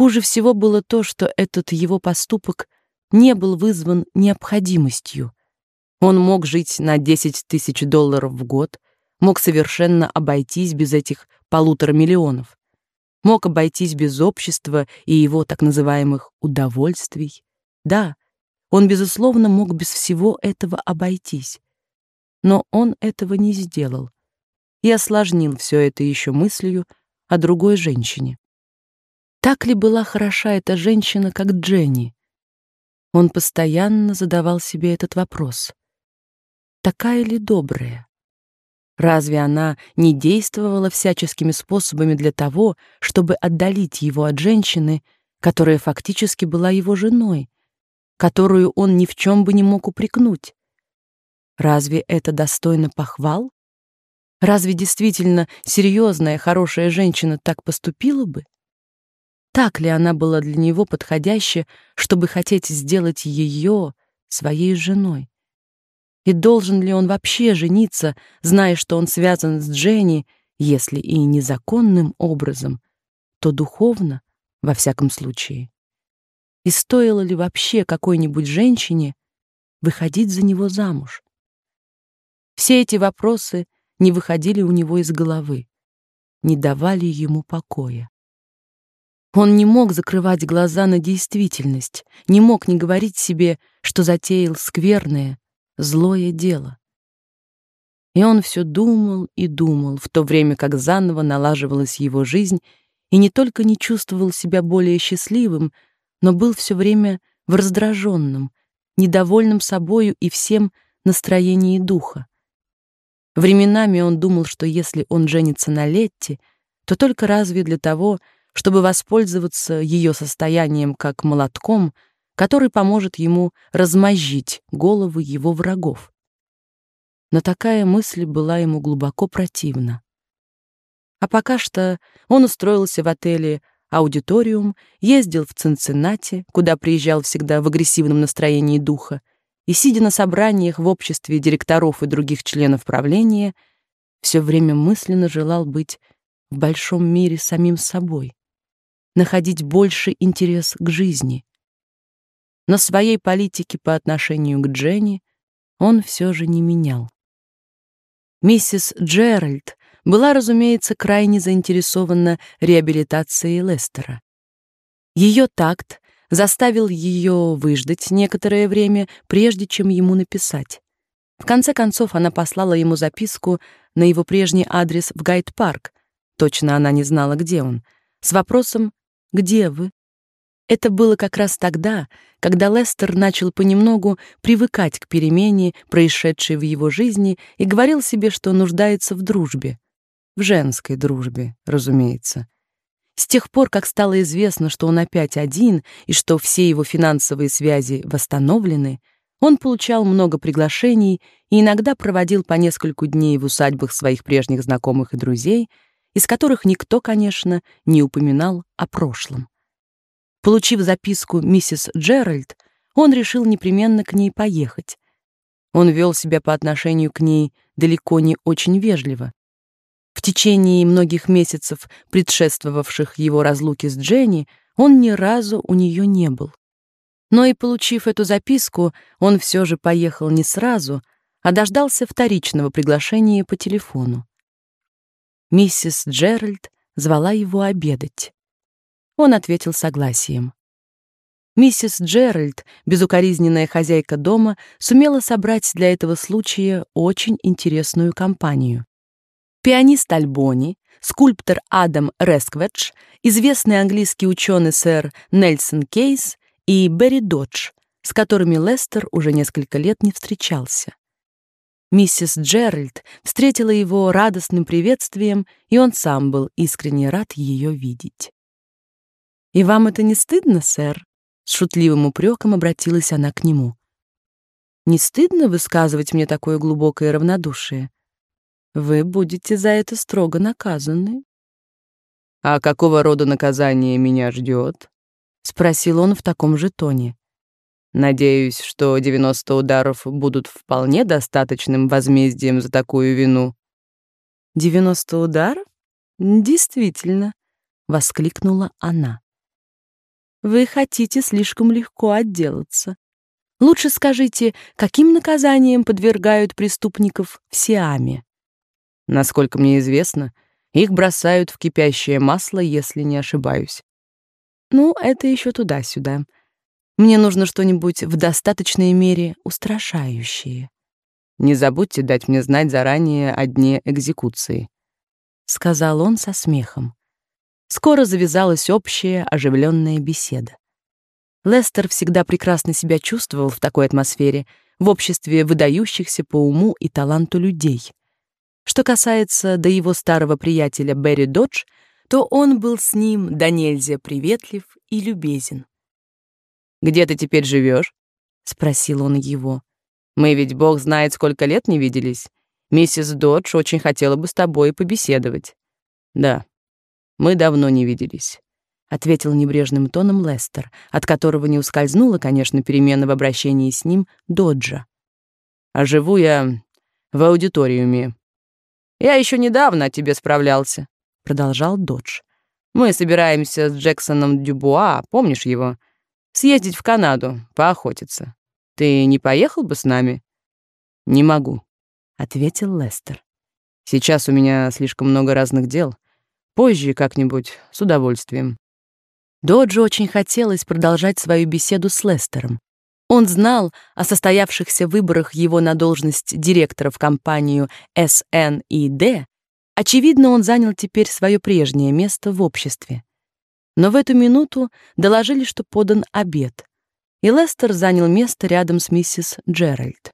Хуже всего было то, что этот его поступок не был вызван необходимостью. Он мог жить на 10 тысяч долларов в год, мог совершенно обойтись без этих полутора миллионов, мог обойтись без общества и его так называемых удовольствий. Да, он, безусловно, мог без всего этого обойтись. Но он этого не сделал и осложнил все это еще мыслью о другой женщине. Так ли была хороша эта женщина, как Дженни? Он постоянно задавал себе этот вопрос. Такая ли добрая? Разве она не действовала всяческими способами для того, чтобы отдалить его от женщины, которая фактически была его женой, которую он ни в чем бы не мог упрекнуть? Разве это достойно похвал? Разве действительно серьезная, хорошая женщина так поступила бы? Так ли она была для него подходяща, чтобы хотеть сделать ее своей женой? И должен ли он вообще жениться, зная, что он связан с Дженни, если и незаконным образом, то духовно, во всяком случае? И стоило ли вообще какой-нибудь женщине выходить за него замуж? Все эти вопросы не выходили у него из головы, не давали ему покоя. Он не мог закрывать глаза на действительность, не мог не говорить себе, что затеял скверное, злое дело. И он все думал и думал, в то время как заново налаживалась его жизнь, и не только не чувствовал себя более счастливым, но был все время в раздраженном, недовольном собою и всем настроении духа. Временами он думал, что если он женится на Летти, то только разве для того, чтобы воспользоваться ее состоянием как молотком, который поможет ему размозжить головы его врагов. Но такая мысль была ему глубоко противна. А пока что он устроился в отеле «Аудиториум», ездил в Цинциннати, куда приезжал всегда в агрессивном настроении духа, и, сидя на собраниях в обществе директоров и других членов правления, все время мысленно желал быть в большом мире самим собой находить больше интерес к жизни. Но своей политики по отношению к Дженни он все же не менял. Миссис Джеральд была, разумеется, крайне заинтересована реабилитацией Лестера. Ее такт заставил ее выждать некоторое время, прежде чем ему написать. В конце концов она послала ему записку на его прежний адрес в Гайд-парк, точно она не знала, где он, с вопросом, где вы? Это было как раз тогда, когда Лестер начал понемногу привыкать к перемене, происшедшей в его жизни, и говорил себе, что нуждается в дружбе. В женской дружбе, разумеется. С тех пор, как стало известно, что он опять один и что все его финансовые связи восстановлены, он получал много приглашений и иногда проводил по нескольку дней в усадьбах своих прежних знакомых и друзей, из которых никто, конечно, не упоминал о прошлом. Получив записку миссис Джеральд, он решил непременно к ней поехать. Он вел себя по отношению к ней далеко не очень вежливо. В течение многих месяцев, предшествовавших его разлуке с Дженни, он ни разу у нее не был. Но и получив эту записку, он все же поехал не сразу, а дождался вторичного приглашения по телефону. Миссис Джеральд звала его обедать. Он ответил согласием. Миссис Джеральд, безукоризненная хозяйка дома, сумела собрать для этого случая очень интересную компанию. Пианист Альбони, скульптор Адам Рескведж, известный английский ученый сэр Нельсон Кейс и Берри Додж, с которыми Лестер уже несколько лет не встречался. Миссис Джеральд встретила его радостным приветствием, и он сам был искренне рад ее видеть. «И вам это не стыдно, сэр?» С шутливым упреком обратилась она к нему. «Не стыдно высказывать мне такое глубокое равнодушие? Вы будете за это строго наказаны». «А какого рода наказание меня ждет?» — спросил он в таком же тоне. Надеюсь, что 90 ударов будут вполне достаточным возмездием за такую вину. 90 ударов? Действительно, воскликнула она. Вы хотите слишком легко отделаться. Лучше скажите, каким наказанием подвергают преступников в Сиаме? Насколько мне известно, их бросают в кипящее масло, если не ошибаюсь. Ну, это еще туда-сюда. Мне нужно что-нибудь в достаточной мере устрашающее. Не забудьте дать мне знать заранее о дне экзекуции, сказал он со смехом. Скоро завязалась общая оживленная беседа. Лестер всегда прекрасно себя чувствовал в такой атмосфере, в обществе выдающихся по уму и таланту людей. Что касается до его старого приятеля Берри Додж, то он был с ним до нельзя приветлив и любезен. «Где ты теперь живешь? спросил он его. «Мы ведь бог знает, сколько лет не виделись. Миссис Додж очень хотела бы с тобой побеседовать». «Да, мы давно не виделись», — ответил небрежным тоном Лестер, от которого не ускользнула, конечно, перемена в обращении с ним Доджа. «А живу я в аудиториуме, я еще недавно о тебе справлялся, продолжал Додж. Мы собираемся с Джексоном Дюбуа, помнишь его, съездить в Канаду, поохотиться. Ты не поехал бы с нами? Не могу, ответил Лестер. Сейчас у меня слишком много разных дел. Позже как-нибудь, с удовольствием. Доджу очень хотелось продолжать свою беседу с Лестером. Он знал о состоявшихся выборах его на должность директора в компанию СНИД. Очевидно, он занял теперь свое прежнее место в обществе. Но в эту минуту доложили, что подан обед, и Лестер занял место рядом с миссис Джеральд.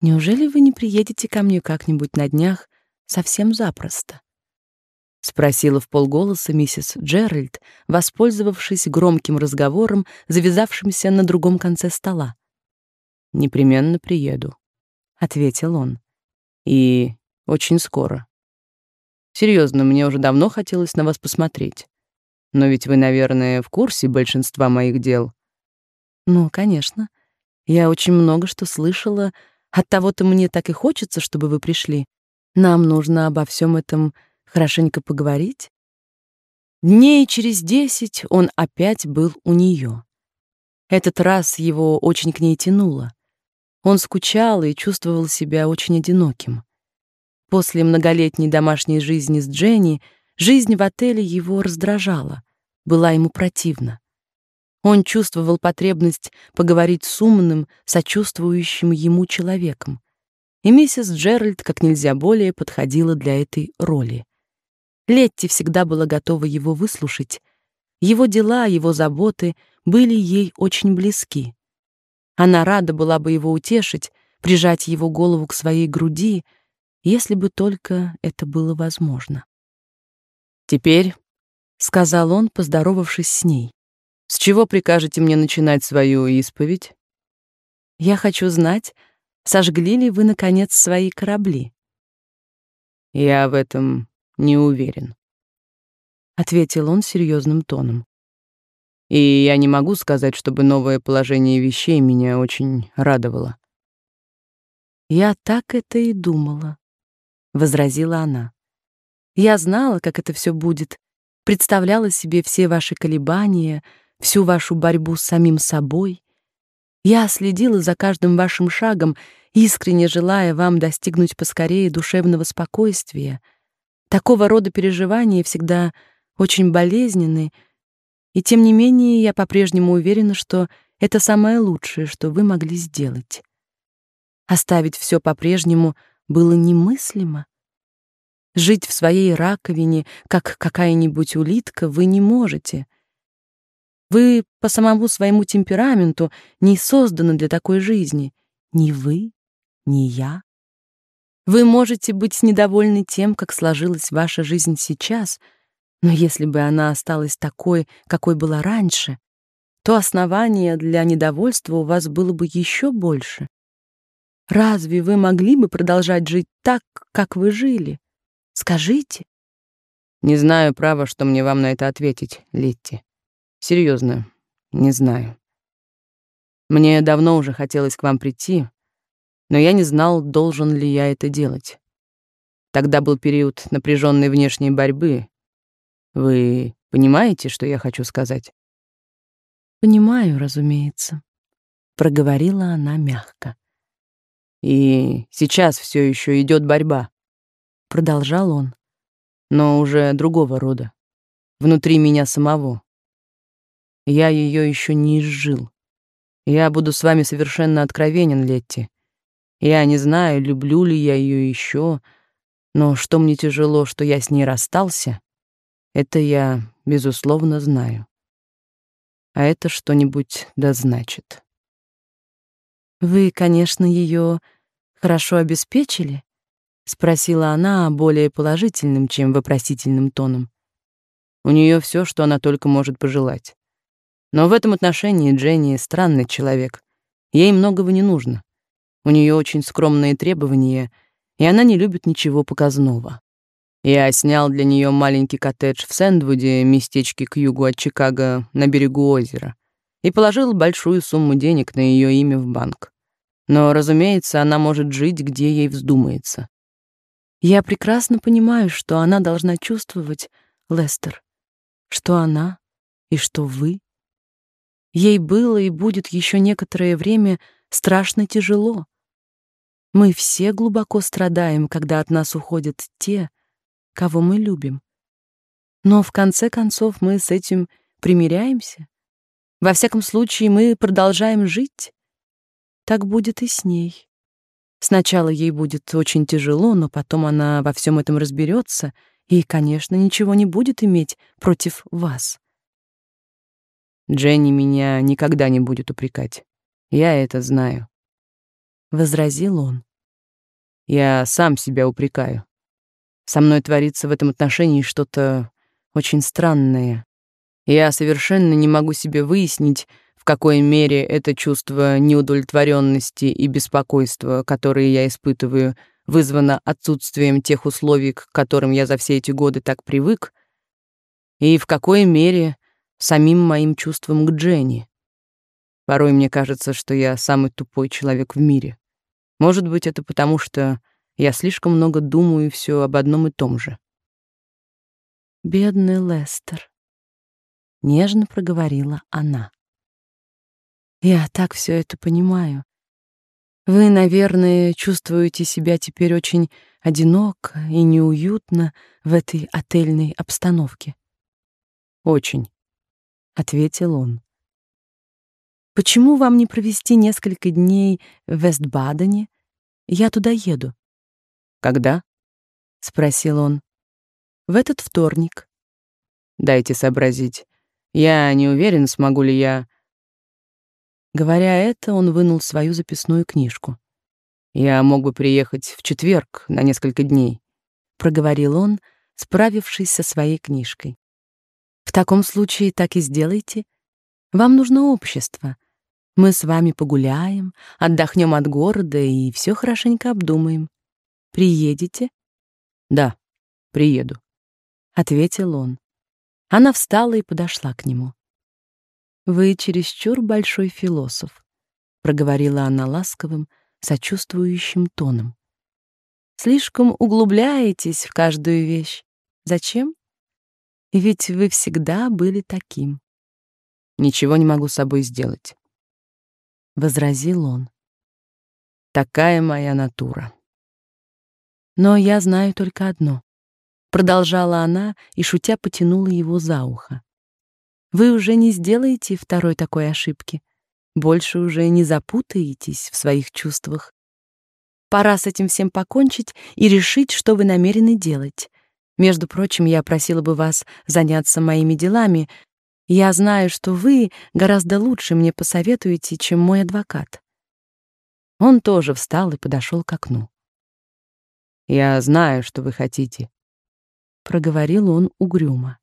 Неужели вы не приедете ко мне как-нибудь на днях совсем запросто? — спросила в полголоса миссис Джеральд, воспользовавшись громким разговором, завязавшимся на другом конце стола. «Непременно приеду», — ответил он. «И очень скоро. Серьезно, мне уже давно хотелось на вас посмотреть. Но ведь вы, наверное, в курсе большинства моих дел». «Ну, конечно. Я очень много что слышала. От того-то мне так и хочется, чтобы вы пришли. Нам нужно обо всем этом хорошенько поговорить? Дней через десять он опять был у нее. Этот раз его очень к ней тянуло. Он скучал и чувствовал себя очень одиноким. После многолетней домашней жизни с Дженни жизнь в отеле его раздражала, была ему противна. Он чувствовал потребность поговорить с умным, сочувствующим ему человеком. И миссис Джеральд как нельзя более подходила для этой роли. Летти всегда была готова его выслушать. Его дела, его заботы были ей очень близки. Она рада была бы его утешить, прижать его голову к своей груди, если бы только это было возможно. «Теперь», — сказал он, поздоровавшись с ней, — «с чего прикажете мне начинать свою исповедь?» «Я хочу знать, сожгли ли вы, наконец, свои корабли?» «Я в этом не уверен, ответил он серьезным тоном. И я не могу сказать, чтобы новое положение вещей меня очень радовало. Я так это и думала, возразила она. Я знала, как это все будет, представляла себе все ваши колебания, всю вашу борьбу с самим собой. Я следила за каждым вашим шагом, искренне желая вам достигнуть поскорее душевного спокойствия. Такого рода переживания всегда очень болезненны, и тем не менее я по-прежнему уверена, что это самое лучшее, что вы могли сделать. Оставить все по-прежнему было немыслимо. Жить в своей раковине, как какая-нибудь улитка, вы не можете. Вы по самому своему темпераменту не созданы для такой жизни. Ни вы, ни я. Вы можете быть недовольны тем, как сложилась ваша жизнь сейчас, но если бы она осталась такой, какой была раньше, то основания для недовольства у вас было бы еще больше. Разве вы могли бы продолжать жить так, как вы жили? Скажите. Не знаю, право, что мне вам на это ответить, Литти. Серьезно, не знаю. Мне давно уже хотелось к вам прийти, но я не знал, должен ли я это делать. Тогда был период напряженной внешней борьбы. Вы понимаете, что я хочу сказать? Понимаю, разумеется, проговорила она мягко. И сейчас все еще идет борьба, продолжал он, но уже другого рода, внутри меня самого. Я ее еще не изжил. Я буду с вами совершенно откровенен, Летти. Я не знаю, люблю ли я ее еще, но что мне тяжело, что я с ней расстался, это я, безусловно, знаю. А это что-нибудь да значит. Вы, конечно, ее хорошо обеспечили? Спросила она более положительным, чем вопросительным тоном. У нее все, что она только может пожелать. Но в этом отношении Дженни странный человек. Ей многого не нужно. У нее очень скромные требования, и она не любит ничего показного. Я снял для нее маленький коттедж в Сэндвуде, местечке к югу от Чикаго, на берегу озера, и положил большую сумму денег на ее имя в банк. Но, разумеется, она может жить, где ей вздумается. Я прекрасно понимаю, что она должна чувствовать, Лестер, что она и что вы. Ей было и будет еще некоторое время страшно тяжело. Мы все глубоко страдаем, когда от нас уходят те, кого мы любим. Но в конце концов мы с этим примиряемся. Во всяком случае, мы продолжаем жить. Так будет и с ней. Сначала ей будет очень тяжело, но потом она во всем этом разберется и, конечно, ничего не будет иметь против вас. Дженни меня никогда не будет упрекать. Я это знаю возразил он. Я сам себя упрекаю. Со мной творится в этом отношении что-то очень странное. Я совершенно не могу себе выяснить, какой мере это чувство неудовлетворенности и беспокойства, которые я испытываю, вызвано отсутствием тех условий, к которым я за все эти годы так привык, и в какой мере самим моим чувством к Дженни. Порой мне кажется, что я самый тупой человек в мире. Может быть, это потому, что я слишком много думаю все об одном и том же. Бедный Лестер, нежно проговорила она. Я так все это понимаю. Вы, наверное, чувствуете себя теперь очень одиноко и неуютно в этой отельной обстановке. Очень, ответил он. Почему вам не провести несколько дней в Вестбадене? Я туда еду. Когда? спросил он. В этот вторник. Дайте сообразить. Я не уверен, смогу ли я. Говоря это, он вынул свою записную книжку. Я мог бы приехать в четверг на несколько дней, проговорил он, справившись со своей книжкой. В таком случае так и сделайте. Вам нужно общество. Мы с вами погуляем, отдохнем от города и все хорошенько обдумаем. Приедете? Да, приеду, ответил он. Она встала и подошла к нему. Вы чересчур большой философ, проговорила она ласковым, сочувствующим тоном. Слишком углубляетесь в каждую вещь. Зачем? Ведь вы всегда были таким. Ничего не могу с собой сделать возразил он. Такая моя натура. Но я знаю только одно, продолжала она и шутя потянула его за ухо. Вы уже не сделаете второй такой ошибки. Больше уже не запутаетесь в своих чувствах. Пора с этим всем покончить и решить, что вы намерены делать. Между прочим, я просила бы вас заняться моими делами, я знаю, что вы гораздо лучше мне посоветуете, чем мой адвокат. Он тоже встал и подошел к окну. Я знаю, что вы хотите, проговорил он угрюмо.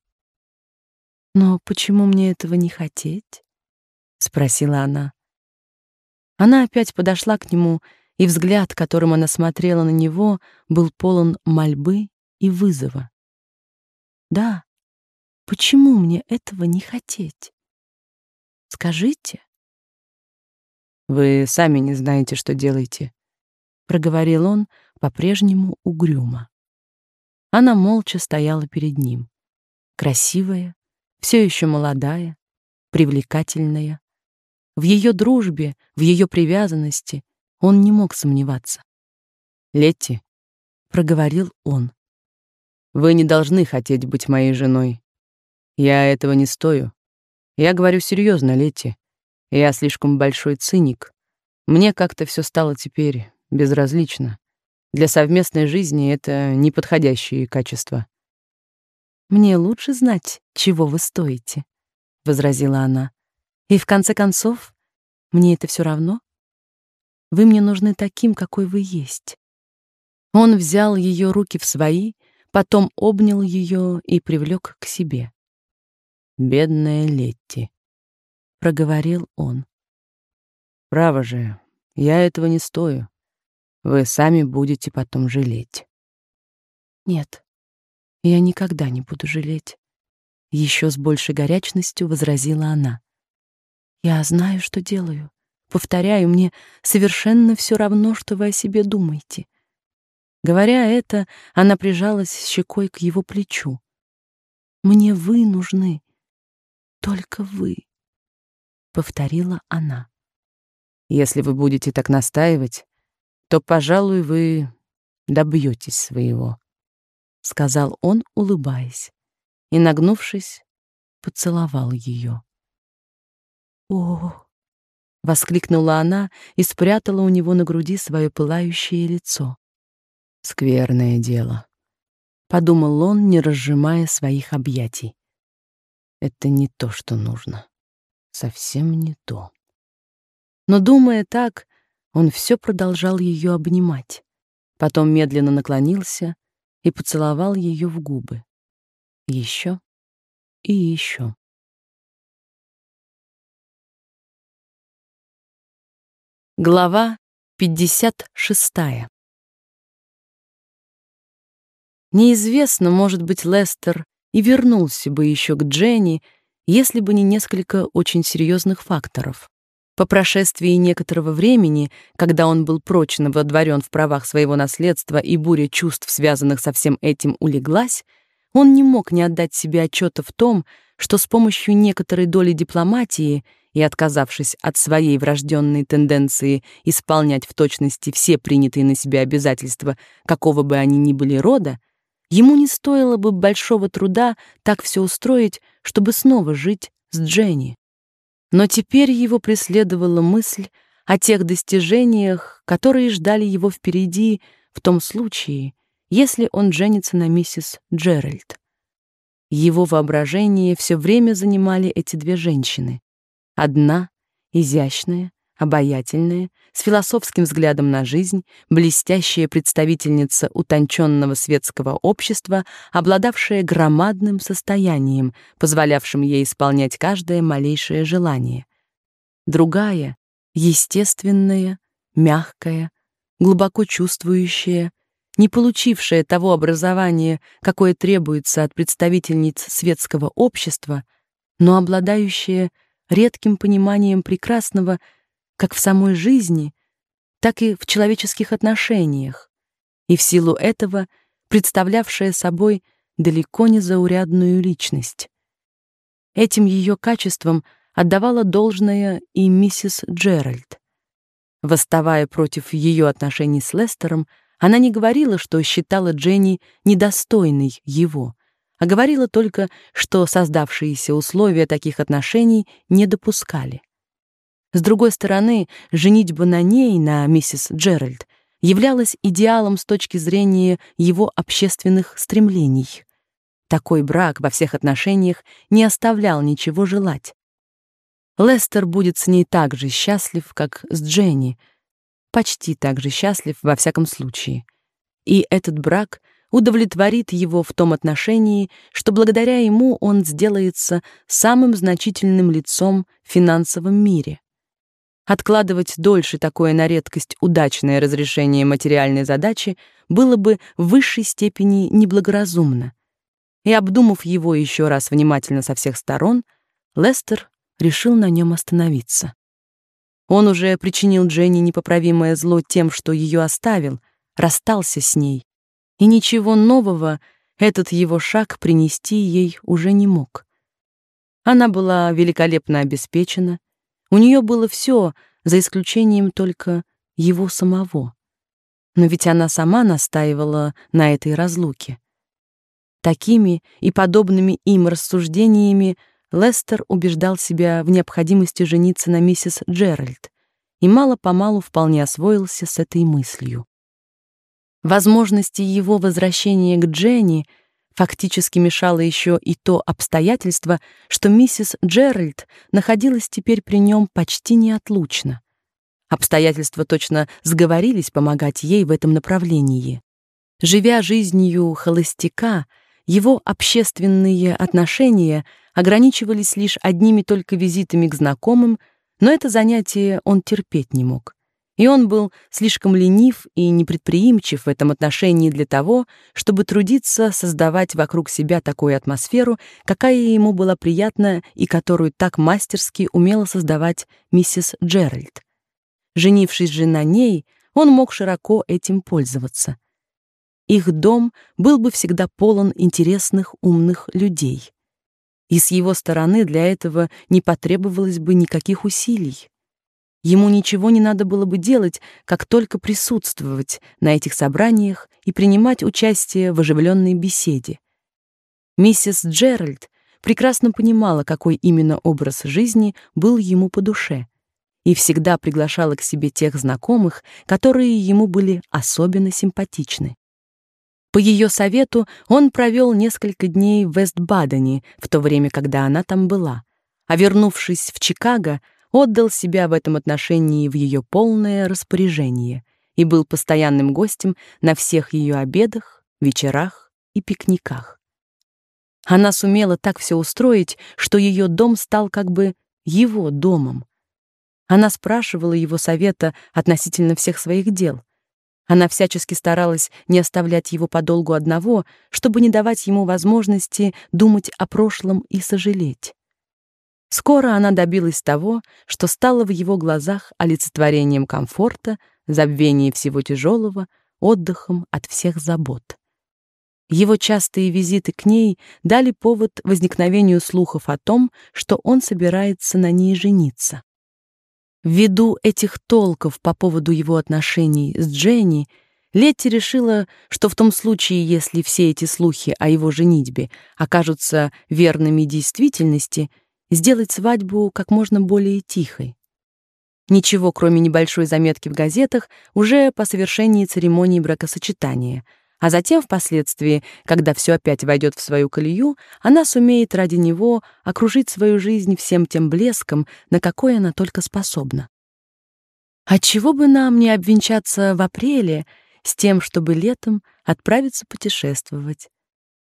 Но почему мне этого не хотеть? спросила она. Она опять подошла к нему, и взгляд, которым она смотрела на него, был полон мольбы и вызова. Да, Почему мне этого не хотеть? Скажите. Вы сами не знаете, что делаете, проговорил он по-прежнему угрюмо. Она молча стояла перед ним, красивая, все еще молодая, привлекательная. В ее дружбе, в ее привязанности он не мог сомневаться. «Летти», — проговорил он, — «вы не должны хотеть быть моей женой. Я этого не стою. Я говорю серьезно, Летти. Я слишком большой циник. Мне как-то все стало теперь безразлично. Для совместной жизни это неподходящие качества. Мне лучше знать, чего вы стоите, возразила она. И в конце концов, мне это все равно. Вы мне нужны таким, какой вы есть. Он взял ее руки в свои, потом обнял ее и привлек к себе. Бедная Летти, проговорил он. Право же, я этого не стою. Вы сами будете потом жалеть. Нет, я никогда не буду жалеть. Еще с большей горячностью возразила она. Я знаю, что делаю. Повторяю, мне совершенно все равно, что вы о себе думаете. Говоря это, она прижалась щекой к его плечу. Мне вы нужны. Только вы, повторила она. Если вы будете так настаивать, то, пожалуй, вы добьетесь своего, сказал он, улыбаясь, и нагнувшись, поцеловал ее. О! воскликнула она и спрятала у него на груди свое пылающее лицо. Скверное дело, подумал он, не разжимая своих объятий. Это не то, что нужно. Совсем не то. Но думая так, он все продолжал ее обнимать. Потом медленно наклонился и поцеловал ее в губы. Еще и еще. Глава 56. Неизвестно, может быть, Лестер и вернулся бы еще к Дженни, если бы не несколько очень серьезных факторов. По прошествии некоторого времени, когда он был прочно водворен в правах своего наследства и буря чувств, связанных со всем этим, улеглась, он не мог не отдать себе отчета в том, что с помощью некоторой доли дипломатии и отказавшись от своей врожденной тенденции исполнять в точности все принятые на себя обязательства, какого бы они ни были рода, ему не стоило бы большого труда так все устроить, чтобы снова жить с Дженни. Но теперь его преследовала мысль о тех достижениях, которые ждали его впереди в том случае, если он женится на миссис Джеральд. Его воображение все время занимали эти две женщины. Одна изящная, обаятельная, с философским взглядом на жизнь, блестящая представительница утонченного светского общества, обладавшая громадным состоянием, позволявшим ей исполнять каждое малейшее желание. Другая, естественная, мягкая, глубоко чувствующая, не получившая того образования, какое требуется от представительниц светского общества, но обладающая редким пониманием прекрасного как в самой жизни, так и в человеческих отношениях, и в силу этого представлявшая собой далеко не заурядную личность. Этим ее качеством отдавала должное и миссис Джеральд. Восставая против ее отношений с Лестером, она не говорила, что считала Дженни недостойной его, а говорила только, что создавшиеся условия таких отношений не допускали. С другой стороны, женитьба на ней, на миссис Джеральд, являлась идеалом с точки зрения его общественных стремлений. Такой брак во всех отношениях не оставлял ничего желать. Лестер будет с ней так же счастлив, как с Дженни, почти так же счастлив во всяком случае. И этот брак удовлетворит его в том отношении, что благодаря ему он сделается самым значительным лицом в финансовом мире. Откладывать дольше такое на редкость удачное разрешение материальной задачи было бы в высшей степени неблагоразумно. И обдумав его еще раз внимательно со всех сторон, Лестер решил на нем остановиться. Он уже причинил Дженни непоправимое зло тем, что ее оставил, расстался с ней, и ничего нового этот его шаг принести ей уже не мог. Она была великолепно обеспечена, у нее было все, за исключением только его самого. Но ведь она сама настаивала на этой разлуке. Такими и подобными им рассуждениями Лестер убеждал себя в необходимости жениться на миссис Джеральд и мало-помалу вполне освоился с этой мыслью. Возможности его возвращения к Дженни фактически мешало еще и то обстоятельство, что миссис Джеральд находилась теперь при нем почти неотлучно. Обстоятельства точно сговорились помогать ей в этом направлении. Живя жизнью холостяка, его общественные отношения ограничивались лишь одними только визитами к знакомым, но это занятие он терпеть не мог. И он был слишком ленив и непредприимчив в этом отношении для того, чтобы трудиться создавать вокруг себя такую атмосферу, какая ему была приятна и которую так мастерски умела создавать миссис Джеральд. Женившись же на ней, он мог широко этим пользоваться. Их дом был бы всегда полон интересных, умных людей. И с его стороны для этого не потребовалось бы никаких усилий. Ему ничего не надо было бы делать, как только присутствовать на этих собраниях и принимать участие в оживленной беседе. Миссис Джеральд прекрасно понимала, какой именно образ жизни был ему по душе, и всегда приглашала к себе тех знакомых, которые ему были особенно симпатичны. По ее совету он провел несколько дней в Вест-Бадене, в то время, когда она там была, а вернувшись в Чикаго, отдал себя в этом отношении в ее полное распоряжение и был постоянным гостем на всех ее обедах, вечерах и пикниках. Она сумела так все устроить, что ее дом стал как бы его домом. Она спрашивала его совета относительно всех своих дел — она всячески старалась не оставлять его подолгу одного, чтобы не давать ему возможности думать о прошлом и сожалеть. Скоро она добилась того, что стала в его глазах олицетворением комфорта, забвения всего тяжелого, отдыхом от всех забот. Его частые визиты к ней дали повод возникновению слухов о том, что он собирается на ней жениться. Ввиду этих толков по поводу его отношений с Дженни, Летти решила, что в том случае, если все эти слухи о его женитьбе окажутся верными действительности, сделать свадьбу как можно более тихой. Ничего, кроме небольшой заметки в газетах, уже по совершении церемонии бракосочетания — а затем впоследствии, когда все опять войдет в свою колею, она сумеет ради него окружить свою жизнь всем тем блеском, на какой она только способна. Отчего бы нам не обвенчаться в апреле с тем, чтобы летом отправиться путешествовать?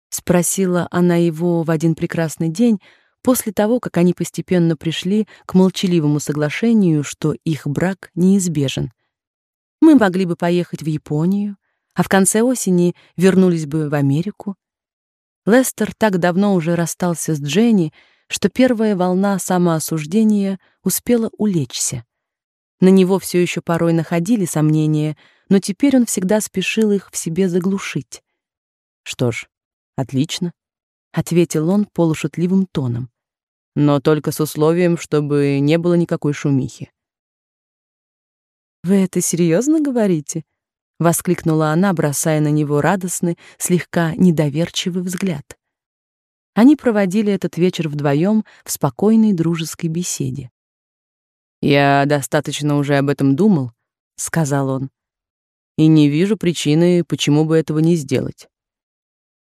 спросила она его в один прекрасный день после того, как они постепенно пришли к молчаливому соглашению, что их брак неизбежен. Мы могли бы поехать в Японию, а в конце осени вернулись бы в Америку. Лестер так давно уже расстался с Дженни, что первая волна самоосуждения успела улечься. На него все еще порой находили сомнения, но теперь он всегда спешил их в себе заглушить. Что ж, отлично, ответил он полушутливым тоном. Но только с условием, чтобы не было никакой шумихи. Вы это серьезно говорите? воскликнула она, бросая на него радостный, слегка недоверчивый взгляд. Они проводили этот вечер вдвоем в спокойной дружеской беседе. Я достаточно уже об этом думал, сказал он. И не вижу причины, почему бы этого не сделать.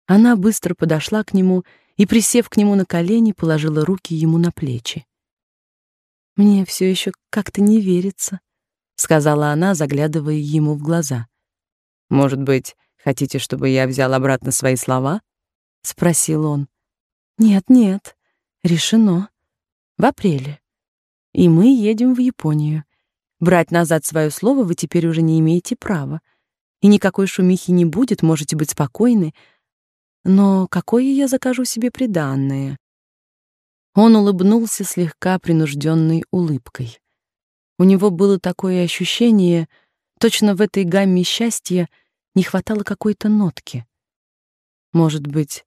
Она быстро подошла к нему и, присев к нему на колени, положила руки ему на плечи. Мне все еще как-то не верится, сказала она, заглядывая ему в глаза. Может быть, хотите, чтобы я взял обратно свои слова? спросил он. Нет, нет. Решено. В апреле. И мы едем в Японию. Брать назад свое слово вы теперь уже не имеете права. И никакой шумихи не будет, можете быть спокойны. Но какое я закажу себе приданное? Он улыбнулся слегка принужденной улыбкой. У него было такое ощущение, точно в этой гамме счастья не хватало какой-то нотки. Может быть,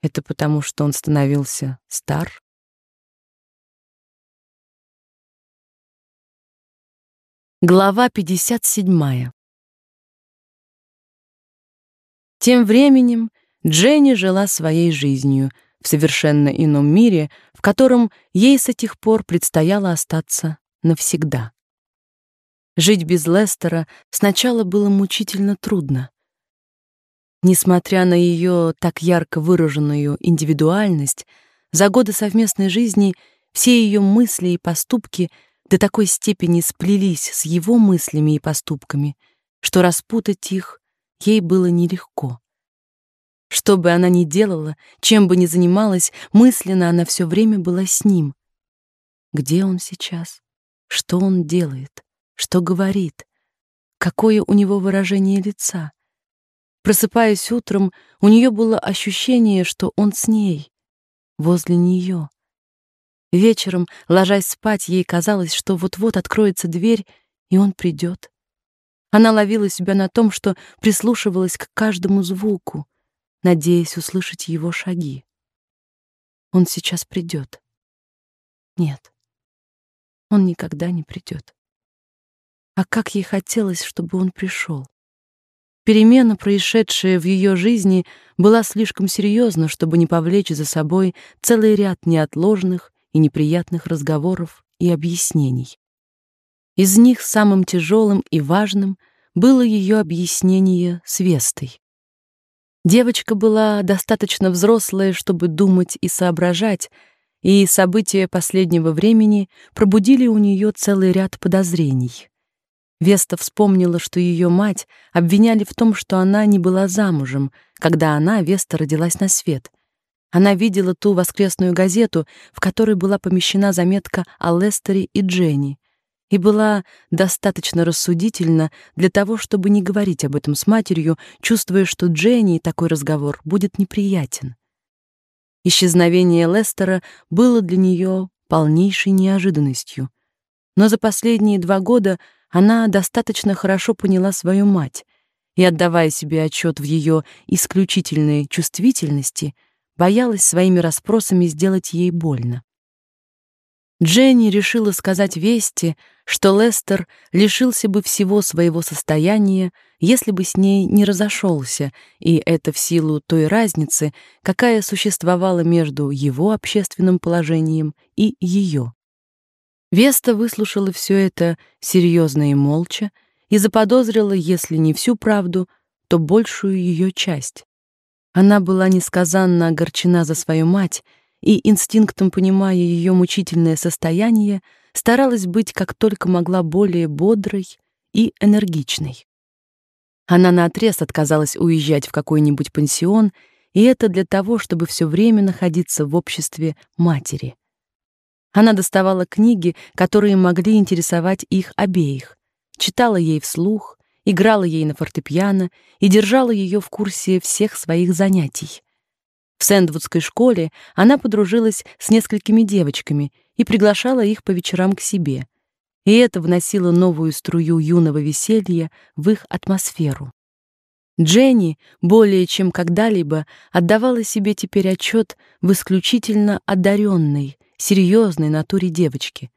это потому, что он становился стар? Глава 57. Тем временем Дженни жила своей жизнью в совершенно ином мире, в котором ей с тех пор предстояло остаться навсегда. Жить без Лестера сначала было мучительно трудно. Несмотря на ее так ярко выраженную индивидуальность, за годы совместной жизни все ее мысли и поступки — до такой степени сплелись с его мыслями и поступками, что распутать их ей было нелегко. Что бы она ни делала, чем бы ни занималась, мысленно она все время была с ним. Где он сейчас? Что он делает? Что говорит? Какое у него выражение лица? Просыпаясь утром, у нее было ощущение, что он с ней, возле нее. Вечером, ложась спать, ей казалось, что вот-вот откроется дверь, и он придет. Она ловила себя на том, что прислушивалась к каждому звуку, надеясь услышать его шаги. Он сейчас придет. Нет. Он никогда не придет. А как ей хотелось, чтобы он пришел. Перемена, происшедшая в ее жизни, была слишком серьезна, чтобы не повлечь за собой целый ряд неотложных и неприятных разговоров и объяснений. Из них самым тяжелым и важным было ее объяснение с Вестой. Девочка была достаточно взрослая, чтобы думать и соображать, и события последнего времени пробудили у нее целый ряд подозрений. Веста вспомнила, что ее мать обвиняли в том, что она не была замужем, когда она, Веста, родилась на свет, она видела ту воскресную газету, в которой была помещена заметка о Лестере и Дженни, и была достаточно рассудительна для того, чтобы не говорить об этом с матерью, чувствуя, что Дженни такой разговор будет неприятен. Исчезновение Лестера было для нее полнейшей неожиданностью. Но за последние два года она достаточно хорошо поняла свою мать, и отдавая себе отчет в ее исключительной чувствительности — боялась своими расспросами сделать ей больно. Дженни решила сказать Вести, что Лестер лишился бы всего своего состояния, если бы с ней не разошелся, и это в силу той разницы, какая существовала между его общественным положением и ее. Веста выслушала все это серьезно и молча и заподозрила, если не всю правду, то большую ее часть. Она была несказанно огорчена за свою мать и, инстинктом понимая ее мучительное состояние, старалась быть как только могла более бодрой и энергичной. Она наотрез отказалась уезжать в какой-нибудь пансион, и это для того, чтобы все время находиться в обществе матери. Она доставала книги, которые могли интересовать их обеих, читала ей вслух, играла ей на фортепиано и держала ее в курсе всех своих занятий. В Сэндвудской школе она подружилась с несколькими девочками и приглашала их по вечерам к себе. И это вносило новую струю юного веселья в их атмосферу. Дженни более чем когда-либо отдавала себе теперь отчет в исключительно одаренной, серьезной натуре девочки,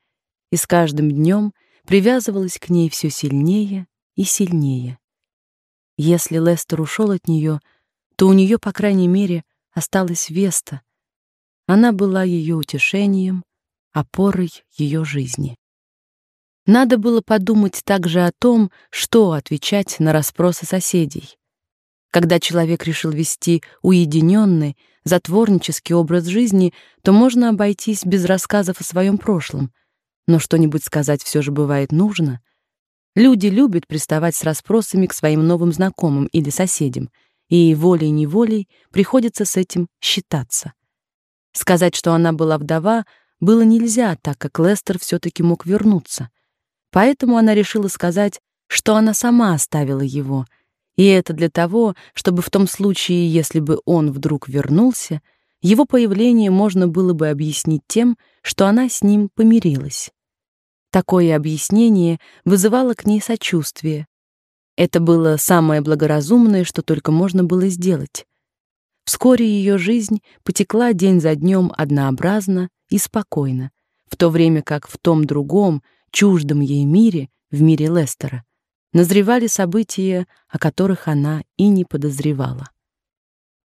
и с каждым днем привязывалась к ней все сильнее и сильнее. Если Лестер ушел от нее, то у нее, по крайней мере, осталась Веста. Она была ее утешением, опорой ее жизни. Надо было подумать также о том, что отвечать на расспросы соседей. Когда человек решил вести уединенный, затворнический образ жизни, то можно обойтись без рассказов о своем прошлом, но что-нибудь сказать все же бывает нужно — Люди любят приставать с расспросами к своим новым знакомым или соседям, и волей-неволей приходится с этим считаться. Сказать, что она была вдова, было нельзя, так как Лестер все таки мог вернуться. Поэтому она решила сказать, что она сама оставила его, и это для того, чтобы в том случае, если бы он вдруг вернулся, его появление можно было бы объяснить тем, что она с ним помирилась. Такое объяснение вызывало к ней сочувствие. Это было самое благоразумное, что только можно было сделать. Вскоре ее жизнь потекла день за днем однообразно и спокойно, в то время как в том другом, чуждом ей мире, в мире Лестера, назревали события, о которых она и не подозревала.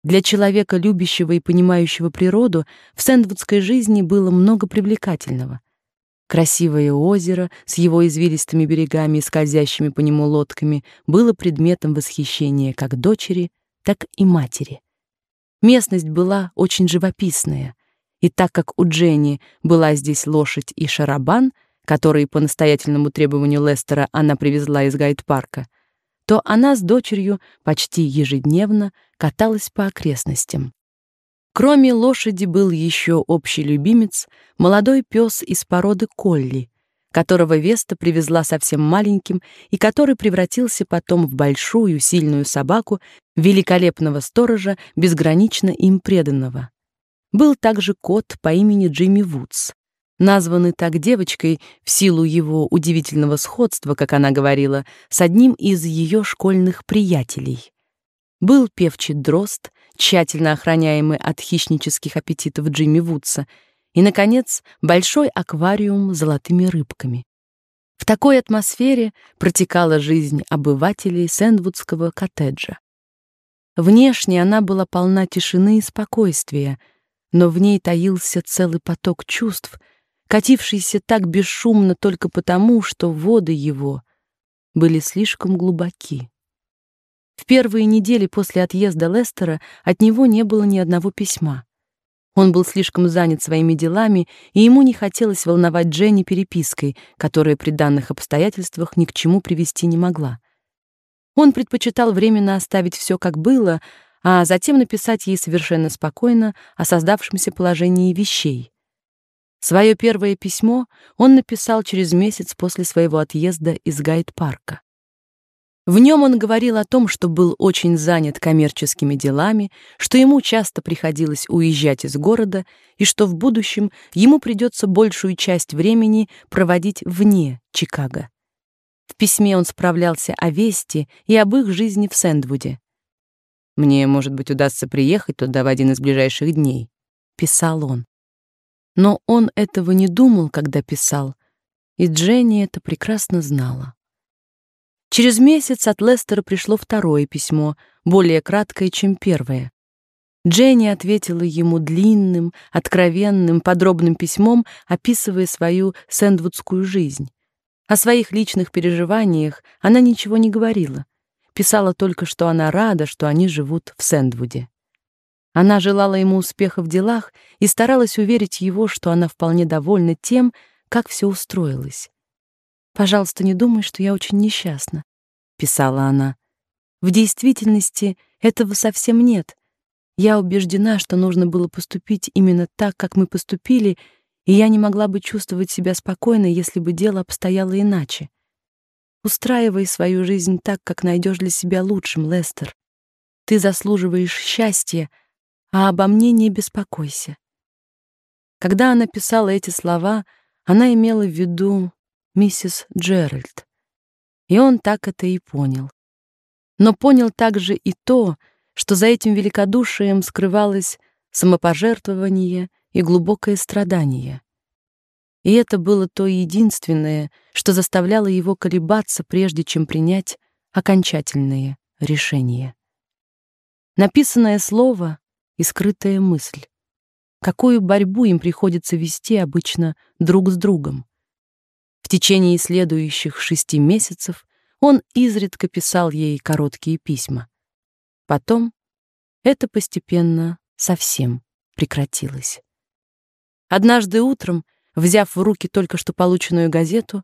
Для человека, любящего и понимающего природу, в сэндвудской жизни было много привлекательного. Красивое озеро с его извилистыми берегами и скользящими по нему лодками было предметом восхищения как дочери, так и матери. Местность была очень живописная, и так как у Дженни была здесь лошадь и шарабан, которые по настоятельному требованию Лестера она привезла из гайд-парка, то она с дочерью почти ежедневно каталась по окрестностям. Кроме лошади был еще общий любимец, молодой пес из породы колли, которого Веста привезла совсем маленьким и который превратился потом в большую, сильную собаку, великолепного сторожа, безгранично им преданного. Был также кот по имени Джимми Вудс, названный так девочкой в силу его удивительного сходства, как она говорила, с одним из ее школьных приятелей. Был певчий дрозд, тщательно охраняемый от хищнических аппетитов Джимми Вудса, и, наконец, большой аквариум с золотыми рыбками. В такой атмосфере протекала жизнь обывателей Сэндвудского коттеджа. Внешне она была полна тишины и спокойствия, но в ней таился целый поток чувств, катившийся так бесшумно только потому, что воды его были слишком глубоки. В первые недели после отъезда Лестера от него не было ни одного письма. Он был слишком занят своими делами, и ему не хотелось волновать Дженни перепиской, которая при данных обстоятельствах ни к чему привести не могла. Он предпочитал временно оставить все как было, а затем написать ей совершенно спокойно о создавшемся положении вещей. Свое первое письмо он написал через месяц после своего отъезда из Гайд-парка. В нем он говорил о том, что был очень занят коммерческими делами, что ему часто приходилось уезжать из города и что в будущем ему придется большую часть времени проводить вне Чикаго. В письме он справлялся о Вести и об их жизни в Сэндвуде. «Мне, может быть, удастся приехать туда в один из ближайших дней», — писал он. Но он этого не думал, когда писал, и Дженни это прекрасно знала. Через месяц от Лестера пришло второе письмо, более краткое, чем первое. Дженни ответила ему длинным, откровенным, подробным письмом, описывая свою сэндвудскую жизнь. О своих личных переживаниях она ничего не говорила. Писала только, что она рада, что они живут в Сэндвуде. Она желала ему успеха в делах и старалась уверить его, что она вполне довольна тем, как все устроилось. Пожалуйста, не думай, что я очень несчастна, писала она. В действительности этого совсем нет. Я убеждена, что нужно было поступить именно так, как мы поступили, и я не могла бы чувствовать себя спокойно, если бы дело обстояло иначе. Устраивай свою жизнь так, как найдешь для себя лучшим, Лестер. Ты заслуживаешь счастья, а обо мне не беспокойся. Когда она писала эти слова, она имела в виду миссис Джеральд. И он так это и понял. Но понял также и то, что за этим великодушием скрывалось самопожертвование и глубокое страдание. И это было то единственное, что заставляло его колебаться, прежде чем принять окончательное решение. Написанное слово и скрытая мысль. Какую борьбу им приходится вести обычно друг с другом. В течение следующих шести месяцев он изредка писал ей короткие письма. Потом это постепенно совсем прекратилось. Однажды утром, взяв в руки только что полученную газету,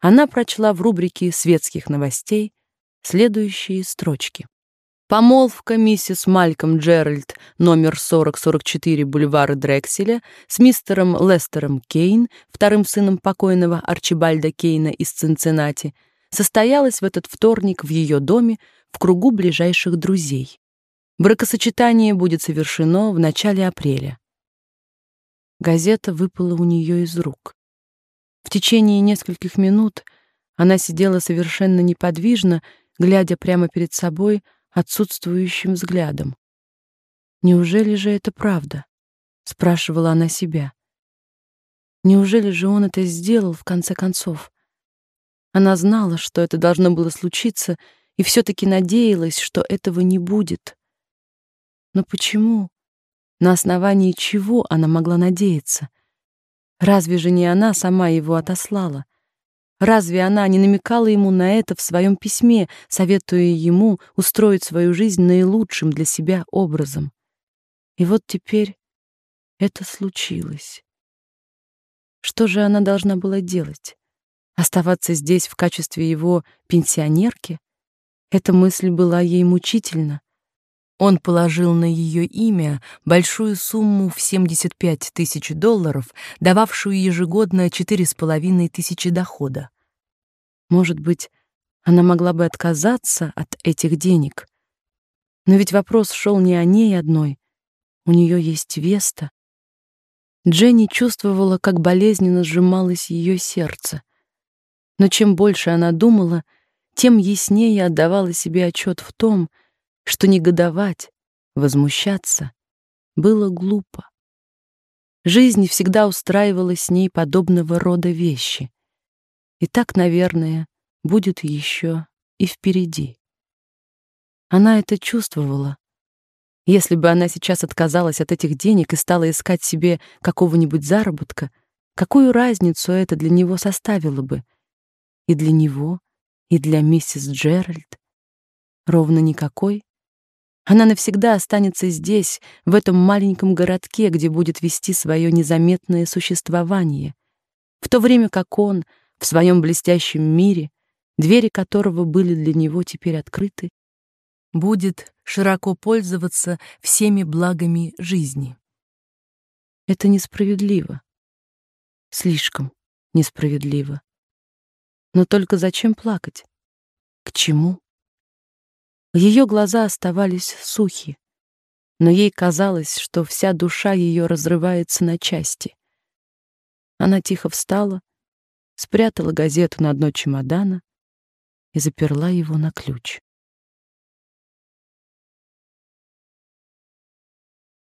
она прочла в рубрике светских новостей следующие строчки. Помолвка миссис Мальком Джеральд, номер 4044 бульвара Дрекселя, с мистером Лестером Кейн, вторым сыном покойного Арчибальда Кейна из Цинциннати, состоялась в этот вторник в ее доме в кругу ближайших друзей. Бракосочетание будет совершено в начале апреля. Газета выпала у нее из рук. В течение нескольких минут она сидела совершенно неподвижно, глядя прямо перед собой, отсутствующим взглядом. Неужели же это правда? спрашивала она себя. Неужели же он это сделал в конце концов? Она знала, что это должно было случиться, и все таки надеялась, что этого не будет. Но почему? На основании чего она могла надеяться? Разве же не она сама его отослала? Разве она не намекала ему на это в своем письме, советуя ему устроить свою жизнь наилучшим для себя образом? И вот теперь это случилось. Что же она должна была делать? Оставаться здесь в качестве его пенсионерки? Эта мысль была ей мучительна. Он положил на ее имя большую сумму в 75 тысяч долларов, дававшую ежегодно четыре с половиной тысячи дохода. Может быть, она могла бы отказаться от этих денег. Но ведь вопрос шел не о ней одной. У нее есть Веста. Дженни чувствовала, как болезненно сжималось ее сердце. Но чем больше она думала, тем яснее отдавала себе отчет в том, что негодовать, возмущаться было глупо. Жизнь всегда устраивала с ней подобного рода вещи. И так, наверное, будет еще и впереди. Она это чувствовала. Если бы она сейчас отказалась от этих денег и стала искать себе какого-нибудь заработка, какую разницу это для него составило бы? И для него, и для миссис Джеральд? Ровно никакой. Она навсегда останется здесь, в этом маленьком городке, где будет вести свое незаметное существование, в то время как он в своем блестящем мире, двери которого были для него теперь открыты, будет широко пользоваться всеми благами жизни. Это несправедливо. Слишком несправедливо. Но только зачем плакать? К чему? Ее глаза оставались сухи, но ей казалось, что вся душа ее разрывается на части. Она тихо встала, спрятала газету на дно чемодана и заперла его на ключ.